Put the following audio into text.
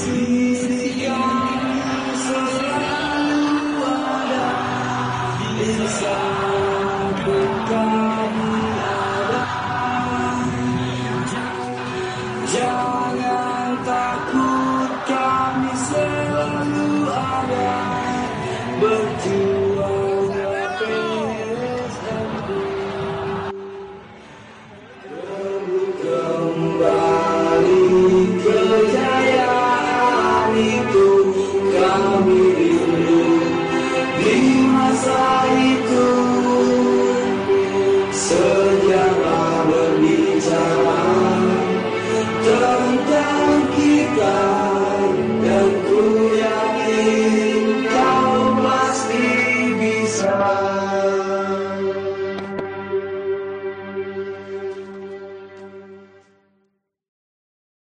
sisi yang selalu ada di kami ada. Jangan takut kami selalu ada berjuang So